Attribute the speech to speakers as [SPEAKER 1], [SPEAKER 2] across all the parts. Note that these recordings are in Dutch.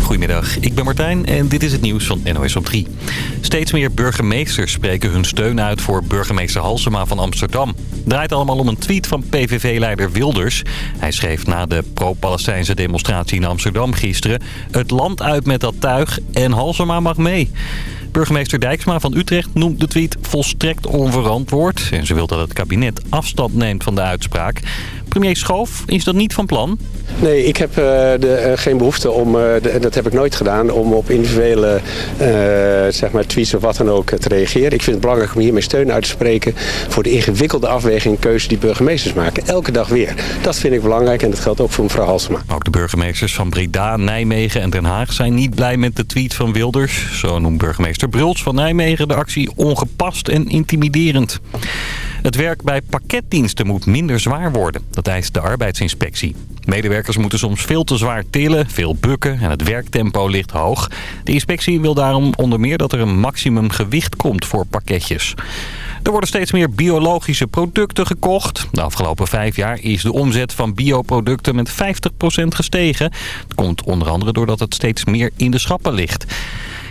[SPEAKER 1] Goedemiddag, ik ben Martijn en dit is het nieuws van NOS op 3. Steeds meer burgemeesters spreken hun steun uit voor burgemeester Halsema van Amsterdam. Draait allemaal om een tweet van PVV-leider Wilders. Hij schreef na de pro-Palestijnse demonstratie in Amsterdam gisteren... het land uit met dat tuig en Halsema mag mee. Burgemeester Dijksma van Utrecht noemt de tweet volstrekt onverantwoord. En ze wil dat het kabinet afstand neemt van de uitspraak. Premier Schoof is dat niet van plan.
[SPEAKER 2] Nee, ik heb uh, de, uh, geen behoefte om, uh, de, dat heb ik nooit gedaan, om op individuele zeg maar tweets of wat dan ook te reageren. Ik vind het belangrijk om hiermee steun uit te spreken voor de ingewikkelde afweging en keuze die burgemeesters maken. Elke dag weer. Dat vind ik belangrijk en dat geldt ook voor mevrouw Halsema.
[SPEAKER 1] Ook de burgemeesters van Breda, Nijmegen en Den Haag zijn niet blij met de tweet van Wilders. Zo noemt burgemeester Bruls van Nijmegen de actie ongepast en intimiderend. Het werk bij pakketdiensten moet minder zwaar worden. Dat eist de arbeidsinspectie. Medewerkers moeten soms veel te zwaar tillen, veel bukken en het werktempo ligt hoog. De inspectie wil daarom onder meer dat er een maximum gewicht komt voor pakketjes. Er worden steeds meer biologische producten gekocht. De afgelopen vijf jaar is de omzet van bioproducten met 50% gestegen. Dat komt onder andere doordat het steeds meer in de schappen ligt.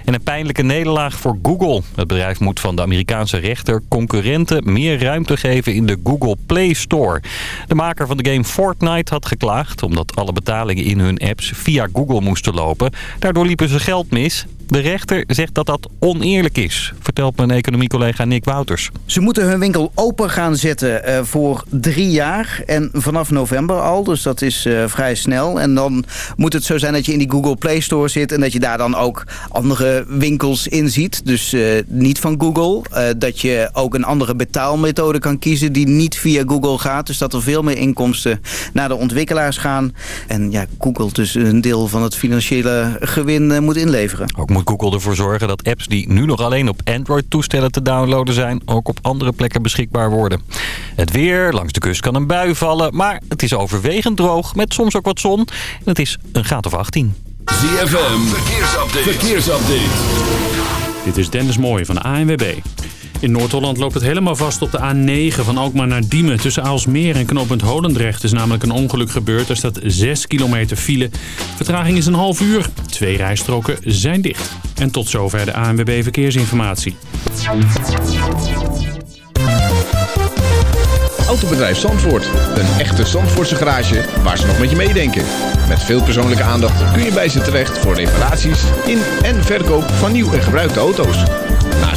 [SPEAKER 1] En een pijnlijke nederlaag voor Google. Het bedrijf moet van de Amerikaanse rechter concurrenten meer ruimte geven in de Google Play Store. De maker van de game Fortnite had geklaagd omdat alle betalingen in hun apps via Google moesten lopen. Daardoor liepen ze geld mis. De rechter zegt dat dat oneerlijk is, vertelt mijn economiecollega Nick Wouters.
[SPEAKER 3] Ze moeten hun winkel open gaan zetten uh, voor drie jaar en vanaf november al, dus dat is uh, vrij snel. En dan moet het zo zijn dat je in die Google Play Store zit en dat je daar dan ook andere winkels in ziet. Dus uh, niet van Google. dat je ook een andere betaalmethode kan kiezen die niet via Google gaat. Dus dat er veel meer inkomsten naar de ontwikkelaars gaan. En ja, Google dus een deel van het financiële gewin moet inleveren.
[SPEAKER 1] Ook moet Google ervoor zorgen dat apps die nu nog alleen op Android-toestellen te downloaden zijn... ook op andere plekken beschikbaar worden. Het weer, langs de kust kan een bui vallen, maar het is overwegend droog... met soms ook wat zon en het is een graad of 18.
[SPEAKER 4] ZFM, verkeersupdate. verkeersupdate.
[SPEAKER 5] Dit is Dennis Mooij van de ANWB. In Noord-Holland loopt het helemaal vast op de A9 van Alkmaar naar Diemen. Tussen Aalsmeer en knooppunt Holendrecht is namelijk een ongeluk gebeurd. Er staat 6 kilometer file. Vertraging is een half uur. Twee rijstroken zijn dicht. En tot zover de ANWB Verkeersinformatie.
[SPEAKER 6] Autobedrijf Zandvoort. Een echte Zandvoortse garage waar ze nog met je meedenken. Met veel persoonlijke aandacht kun je bij ze terecht voor reparaties in en verkoop van nieuw en gebruikte auto's.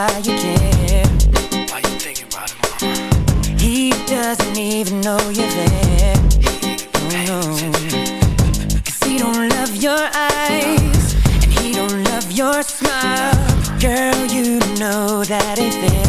[SPEAKER 7] Why you care.
[SPEAKER 8] Why you thinking about it, mama?
[SPEAKER 7] He doesn't even know you're there. No, no. Cause he don't love your eyes. And he don't love your smile. Girl, you know that ain't fair.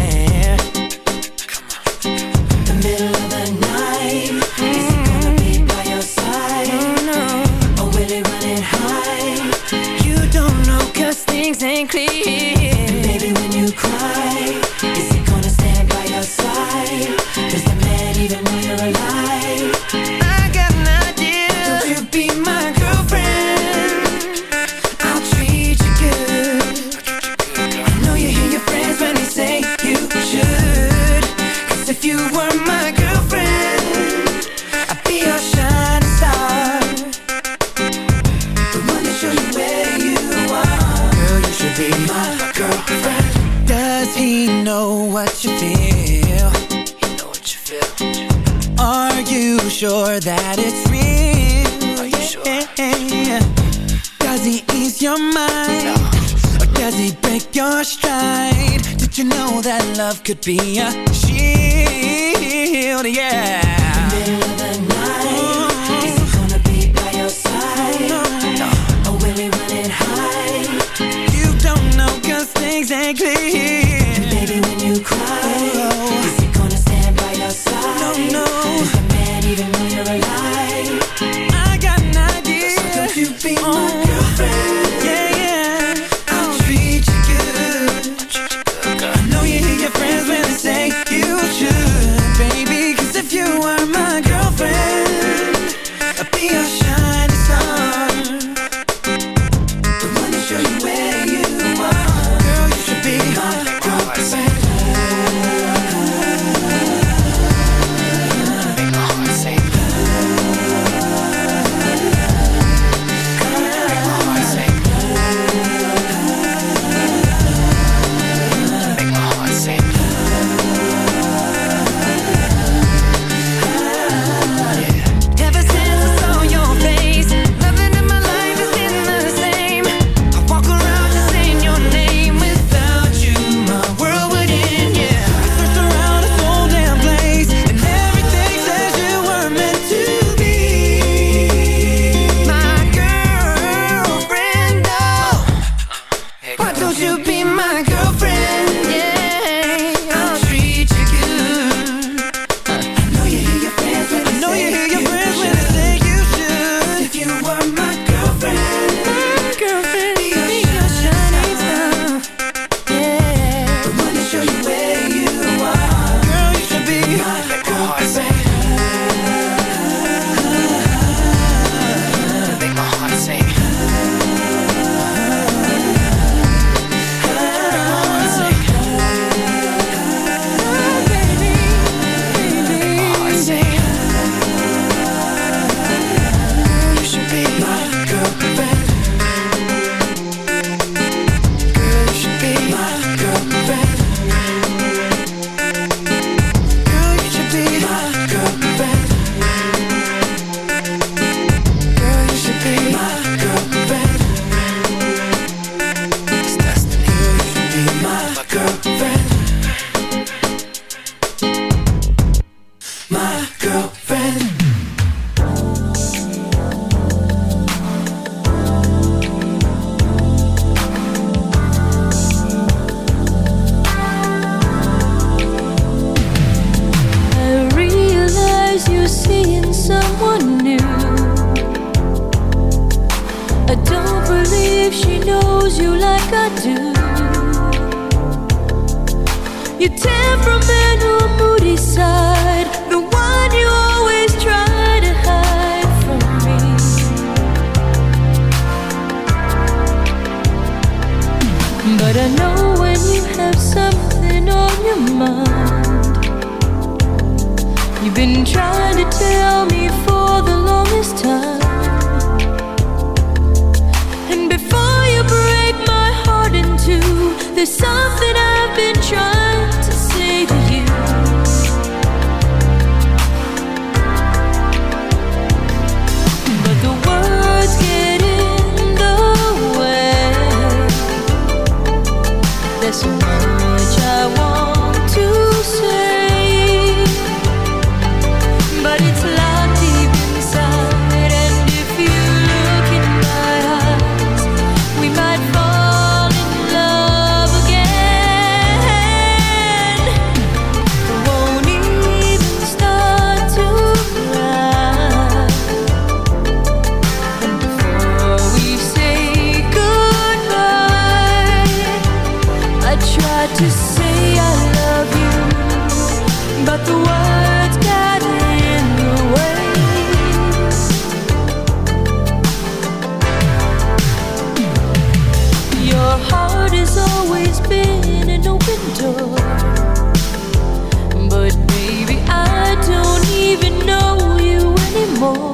[SPEAKER 7] copinha show you where. girl.
[SPEAKER 9] more.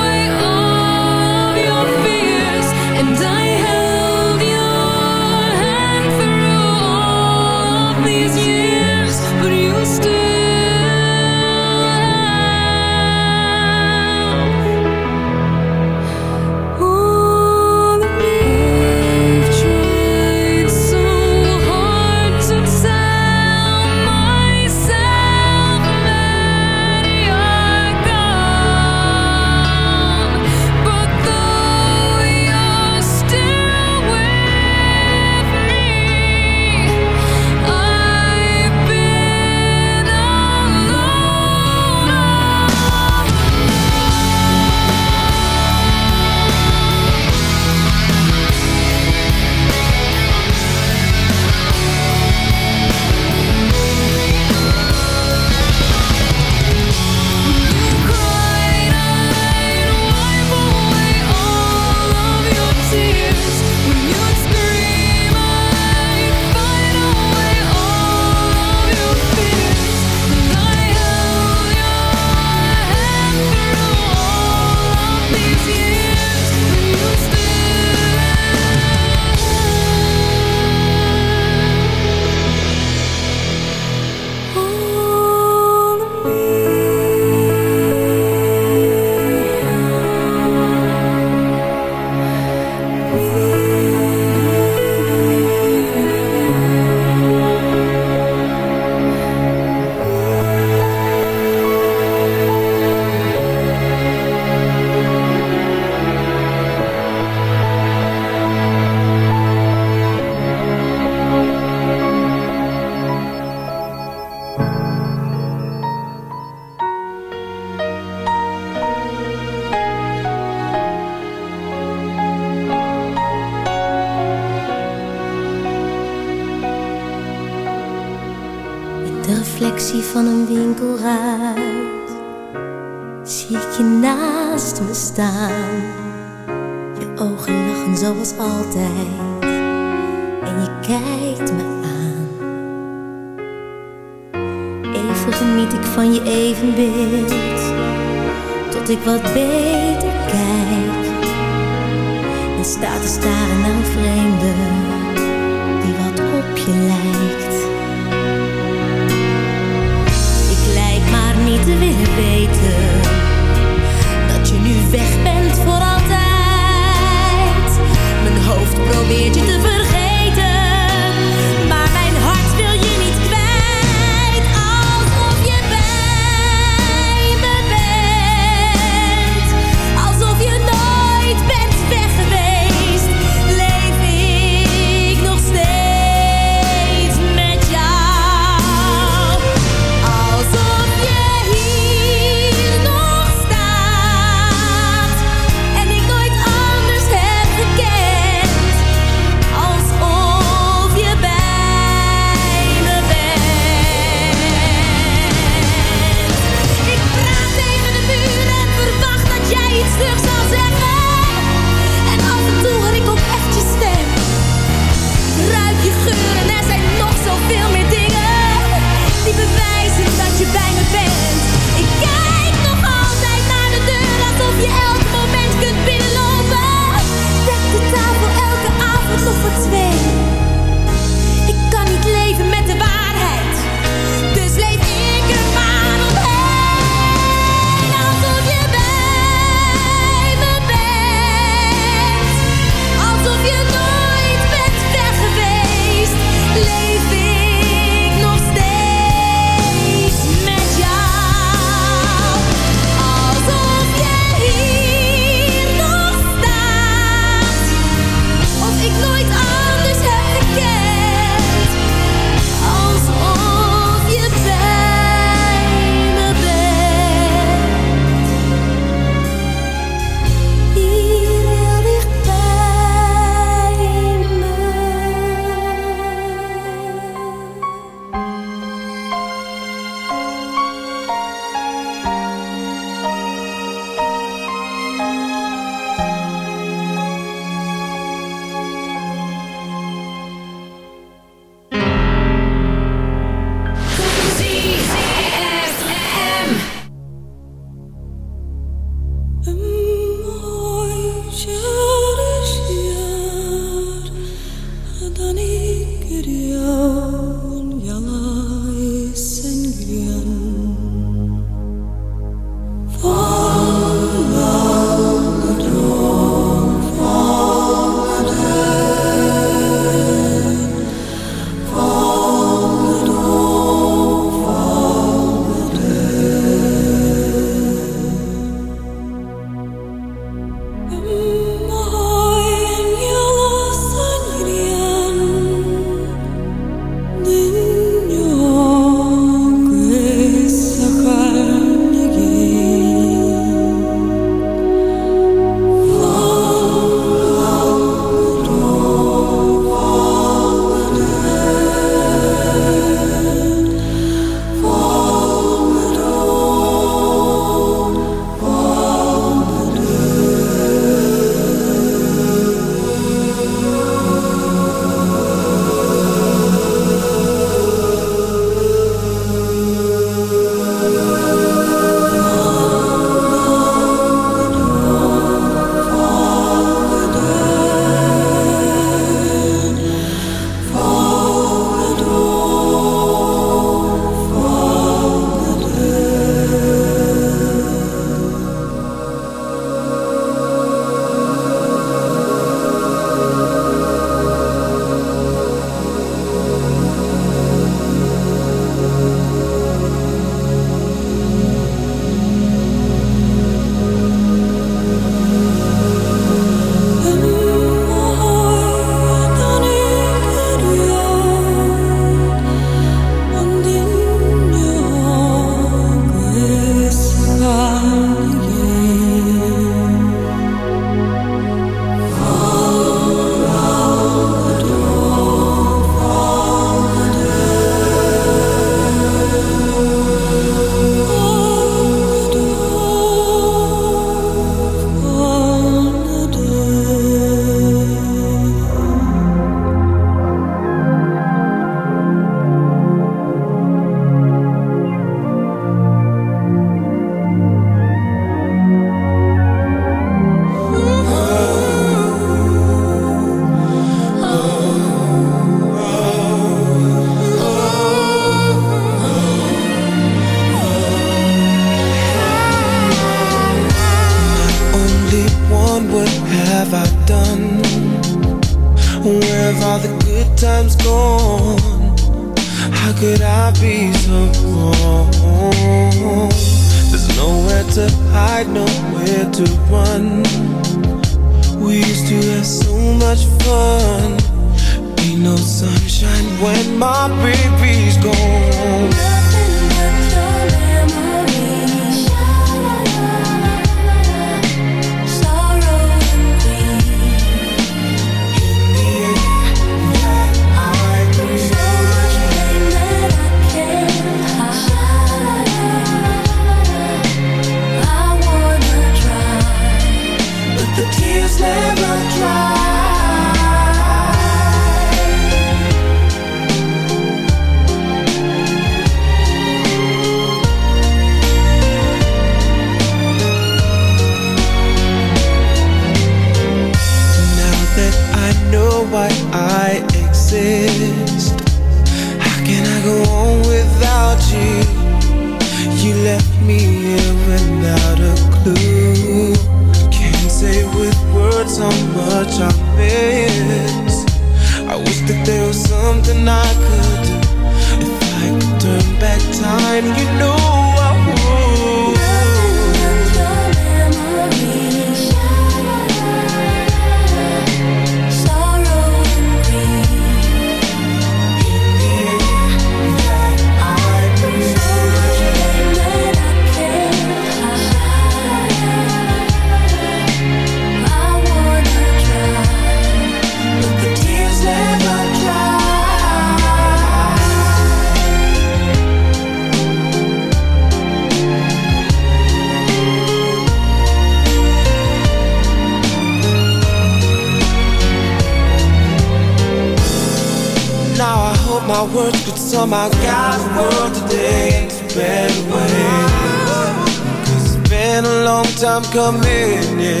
[SPEAKER 9] come in, yeah.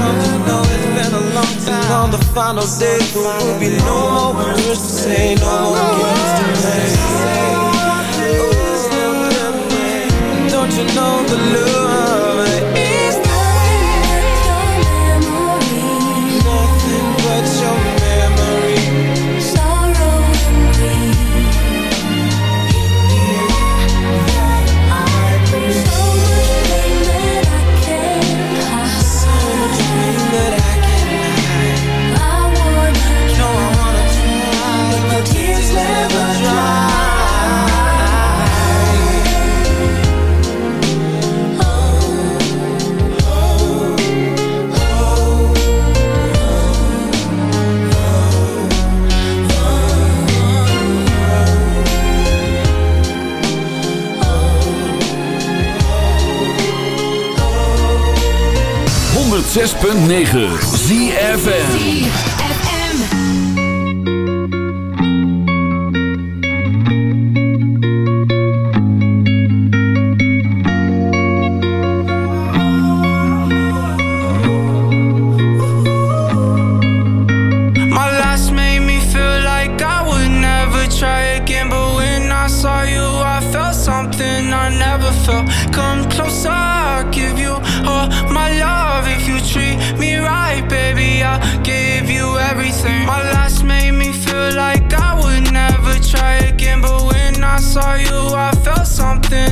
[SPEAKER 9] All you
[SPEAKER 10] know it's been a long time. on the final day, there will be no more words to say, no more games to play. 106.9 ZFN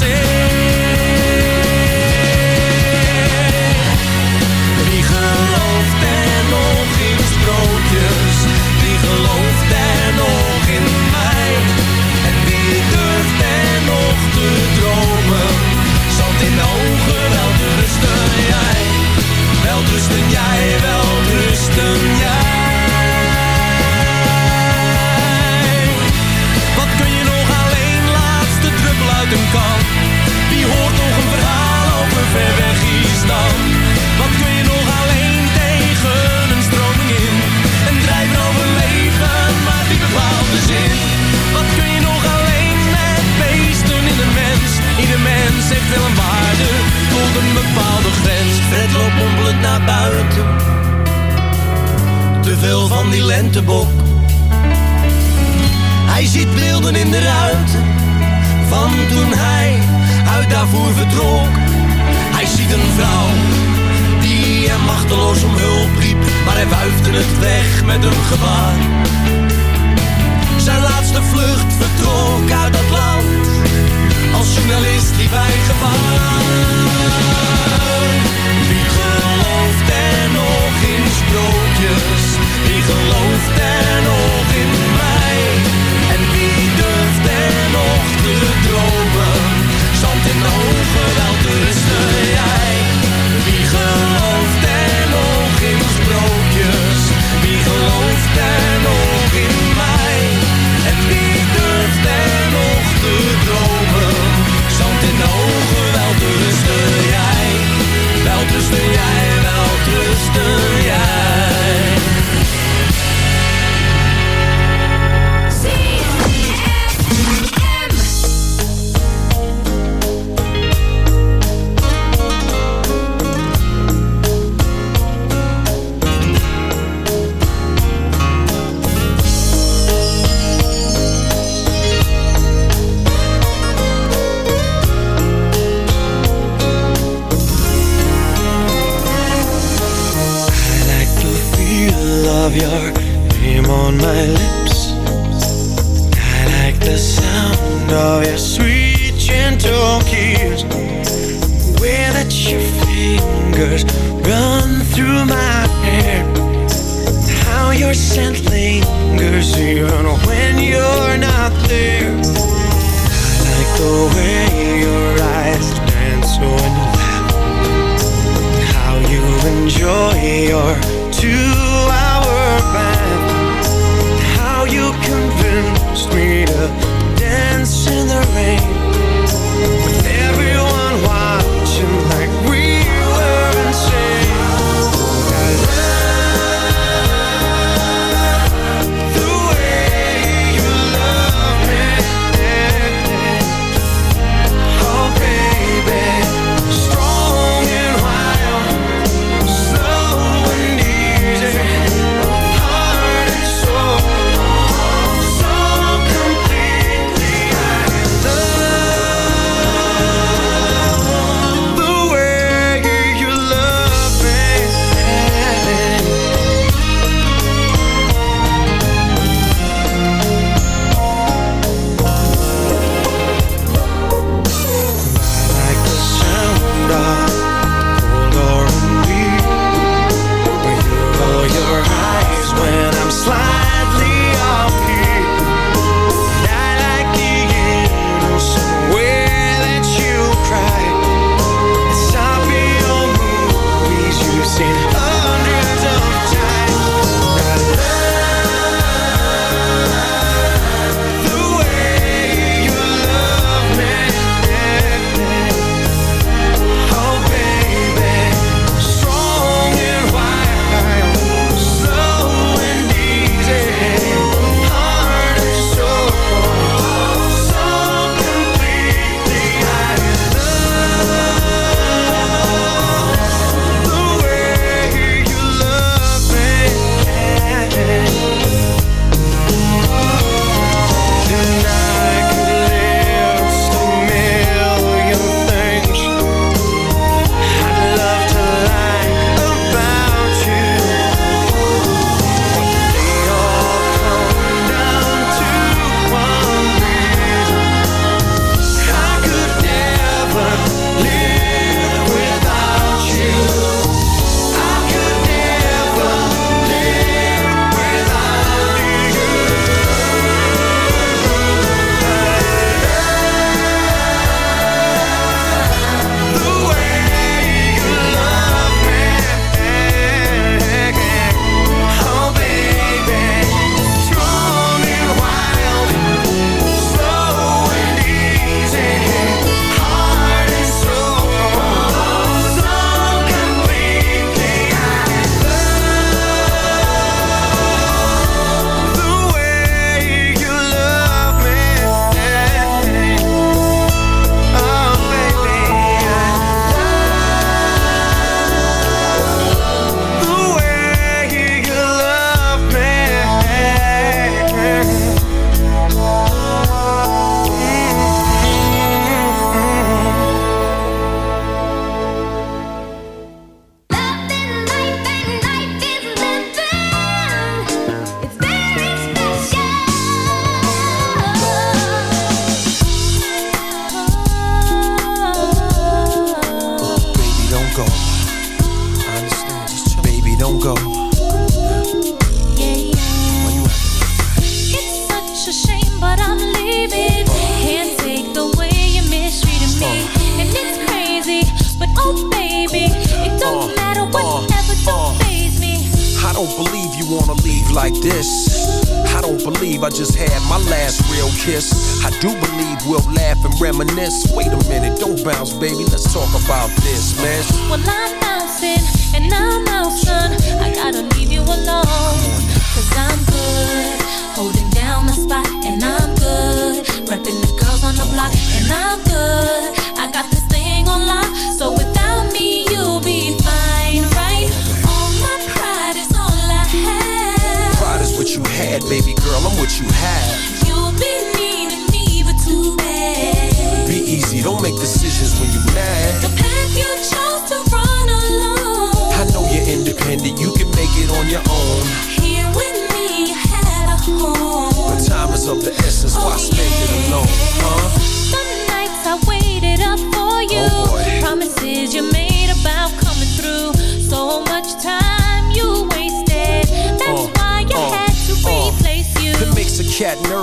[SPEAKER 11] say machteloos om hulp riep, maar hij wuifde het weg met een gebaar. Zijn laatste vlucht vertrok.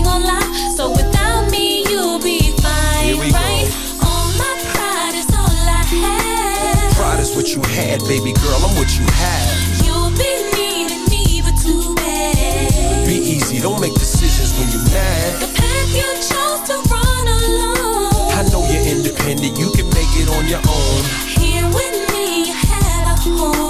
[SPEAKER 12] thing on lock. So without me, you'll be fine,
[SPEAKER 13] we go.
[SPEAKER 12] All my pride is all I have.
[SPEAKER 13] Pride is what you had, baby girl, I'm what you have.
[SPEAKER 12] You'll be needing me, but too bad.
[SPEAKER 13] Be easy, don't make decisions when you're mad.
[SPEAKER 12] The path you chose to run alone.
[SPEAKER 13] I know you're independent, you can make it on your own.
[SPEAKER 12] Here with me, you had a home.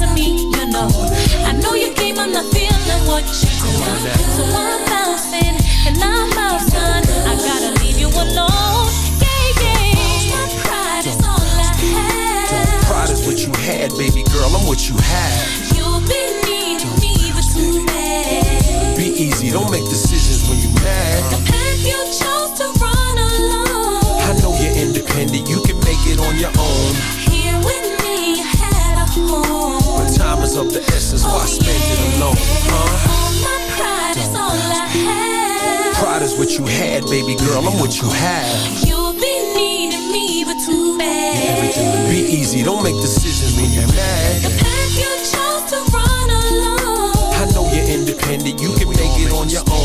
[SPEAKER 12] to me, you know. I know you came, I'm not feeling what you do. So I'm bouncing, and I'm out, son. I gotta leave you alone. Yeah, yeah. My pride is all I have.
[SPEAKER 13] Pride is what you had, baby girl, I'm what you have.
[SPEAKER 12] You'll be needing me, but too bad.
[SPEAKER 13] Be easy, don't make decisions when you're mad. Of the essence, why spend it alone, huh?
[SPEAKER 12] All my pride is all I have.
[SPEAKER 13] Pride is what you had, baby girl, I'm what you have.
[SPEAKER 12] You'll be needing me, but too bad.
[SPEAKER 13] Be easy, don't make decisions when you're mad.
[SPEAKER 12] The path you chose to run alone.
[SPEAKER 13] I know you're independent, you can make it on your own.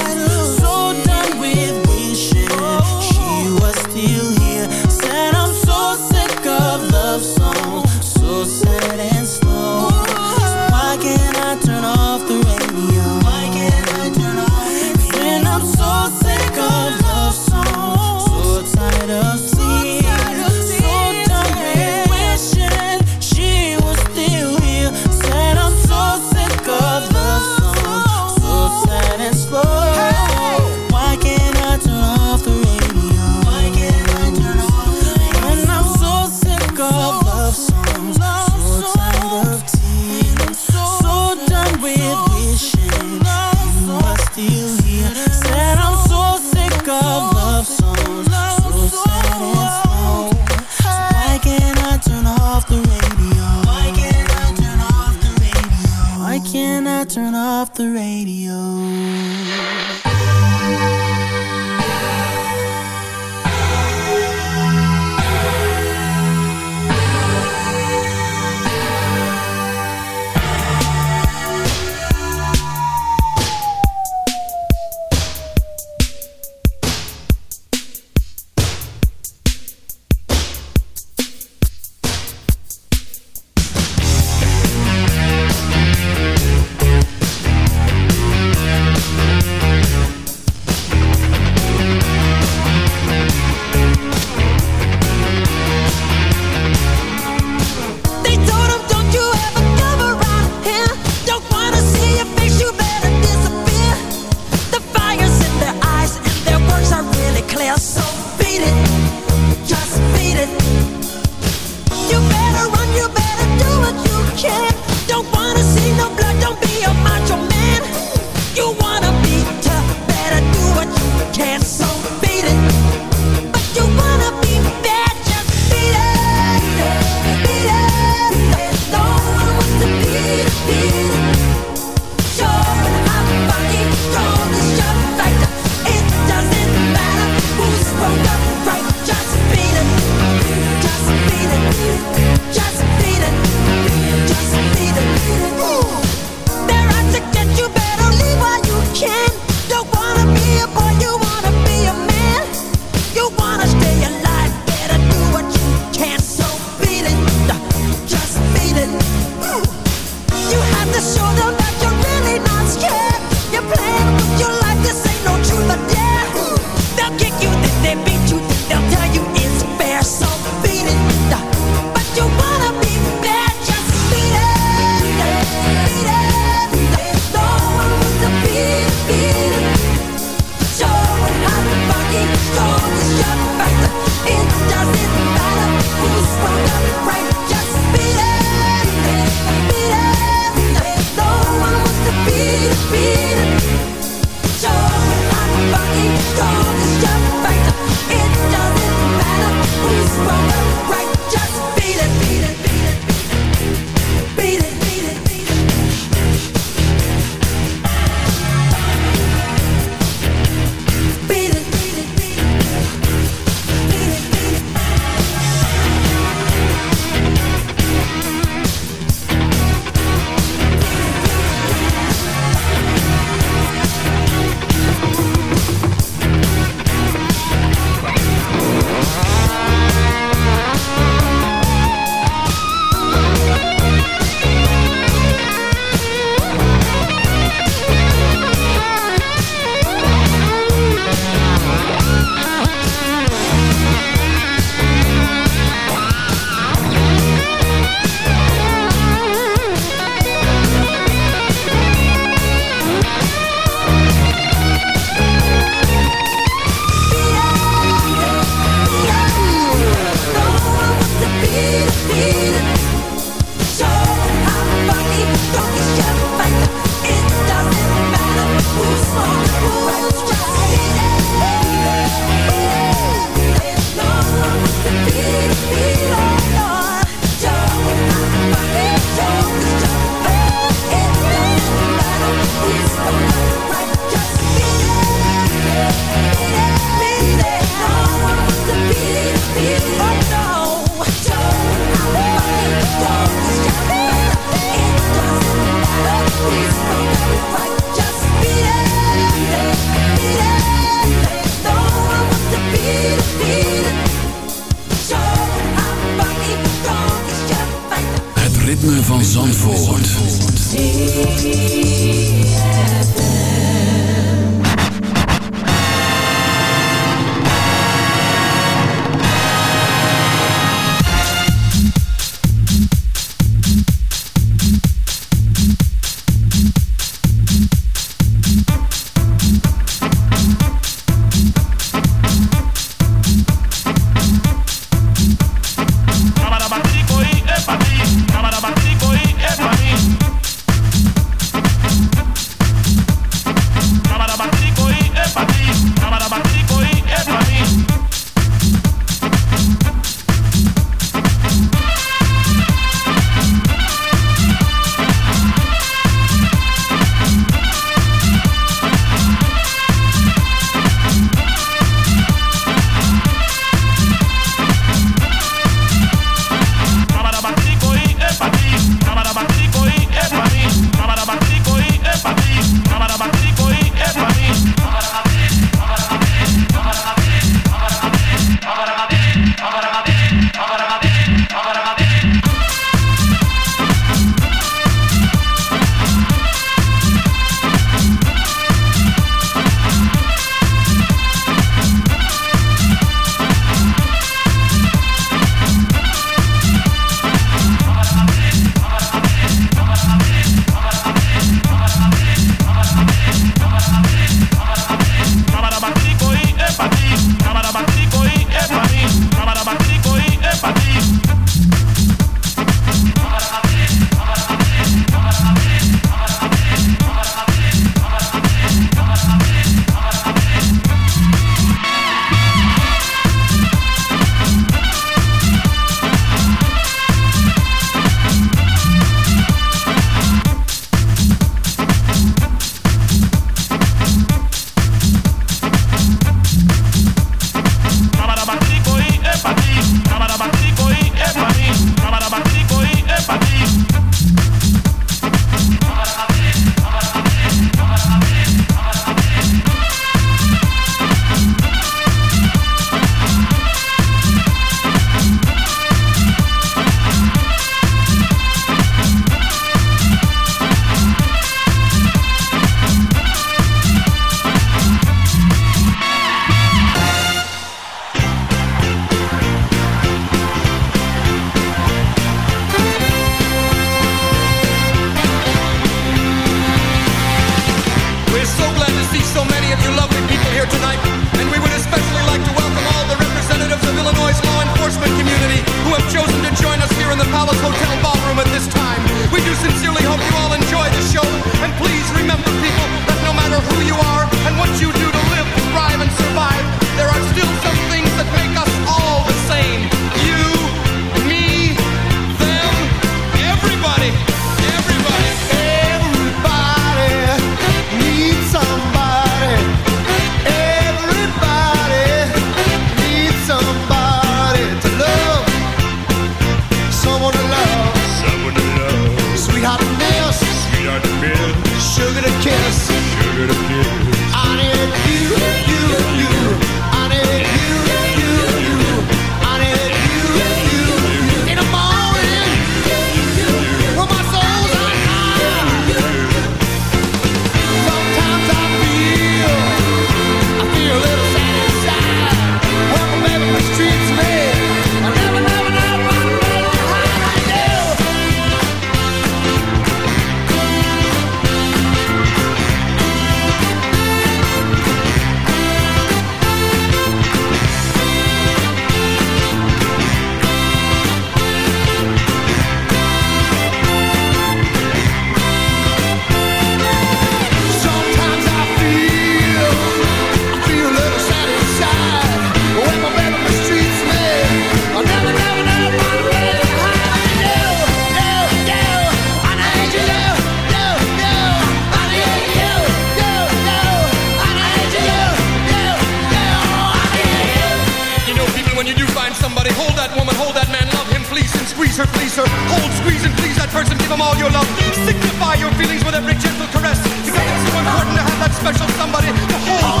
[SPEAKER 11] hold that woman, hold that man, love him, please, and squeeze her, please her. Hold, squeeze, and please that
[SPEAKER 9] person, give him
[SPEAKER 14] all your love. Signify your feelings with every gentle caress. Because it's so important to have that special somebody to hold.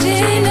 [SPEAKER 13] changing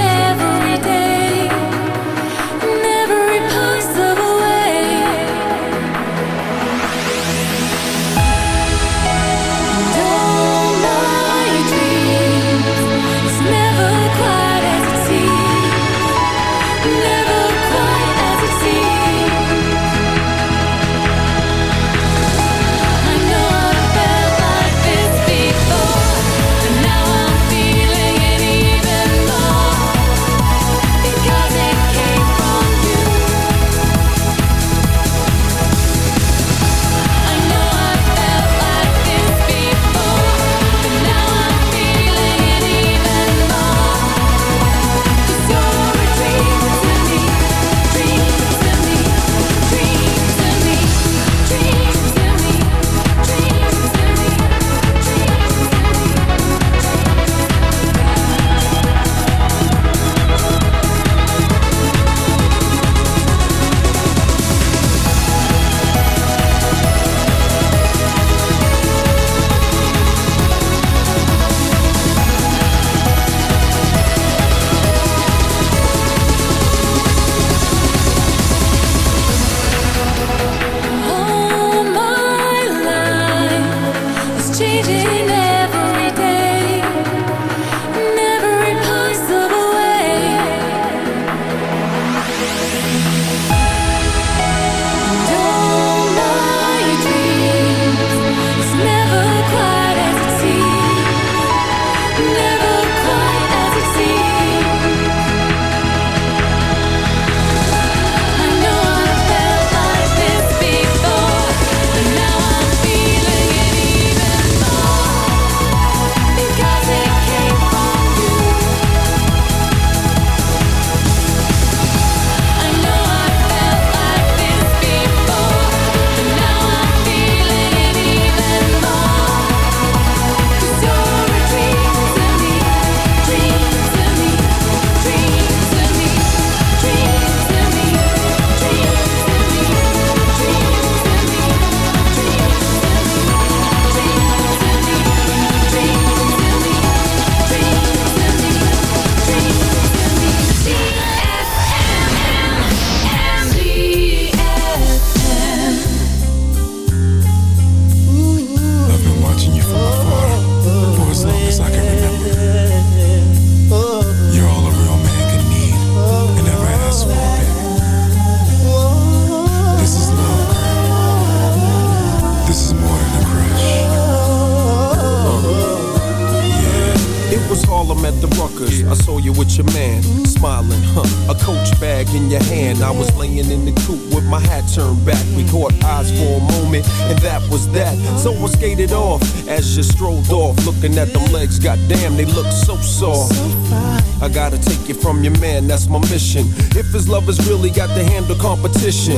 [SPEAKER 13] competition,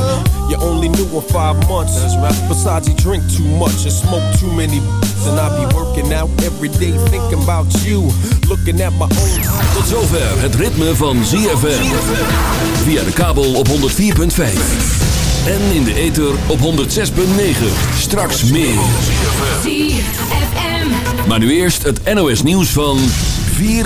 [SPEAKER 13] you only knew him five months. Besides, he drink too much and smoke too many. And I be working out every day thinking about you. Looking at my own.
[SPEAKER 4] Tot zover het ritme van ZFM. Via de kabel op 104.5. En in de ether op 106.9. Straks meer.
[SPEAKER 9] ZFM.
[SPEAKER 4] Maar nu eerst het NOS nieuws van 4